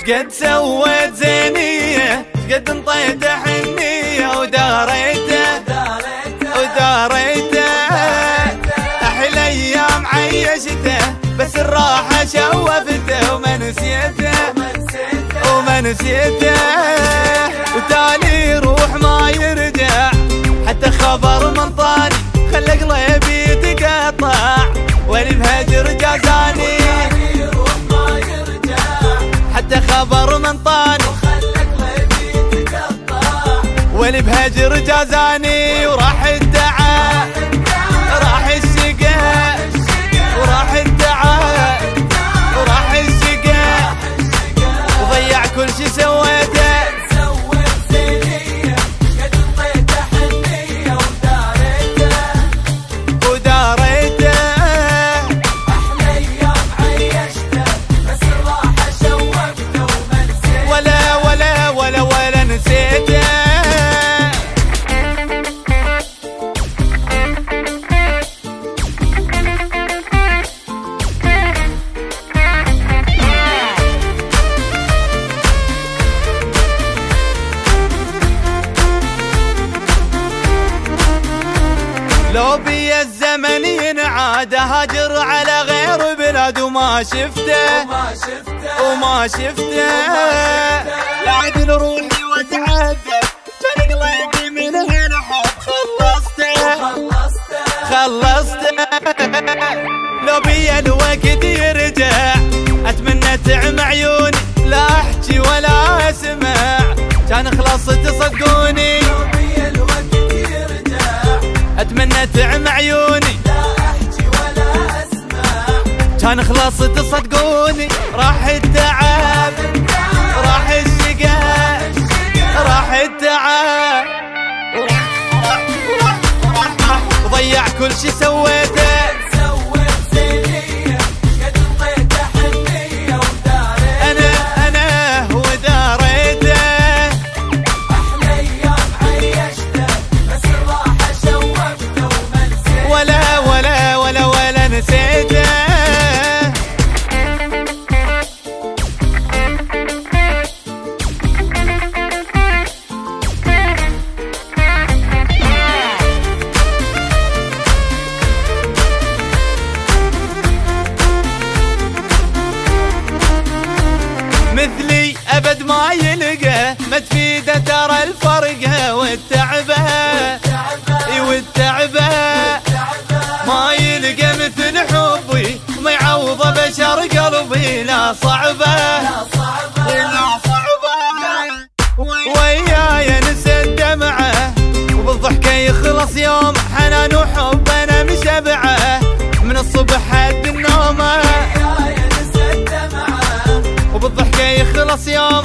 شقد سويت زينية شقد انطيت حنية وداريته وداريته أحلى أيام عيشته بس الراحة شوفته وما نسيته وما نسيته. وتالي روح ما يرجع حتى خبر من طاني خلى قلبي يتقطع. وين بهجر جازاني؟ جازاني وراح لو بي الزمن ينعاد هاجر على غير بلاد وما شفته. وما شفته. لعدل روحي واتعذب كان قلبي من هنا حب خلصته. خلصته. لو بي الوقت يرجع. أتمنى تعم عيوني لا أحكي ولا أسمع. كان خلصت صدقوني. كان خلصت صدقوني راح التعب راح الشقاء راح التعب. وضيع كل شي سويته. ما تفيده ترى الفرقه والتعبه والتعبه ما يلقى مثل حبي ما يعوض بشر قلبي. لا صعبه لا صعبه وياي نسى الدمعة وبالضحكة يخلص يوم حنان وحب أنا مشبعة. من الصبح حد النومه وبالضحكة يخلص يوم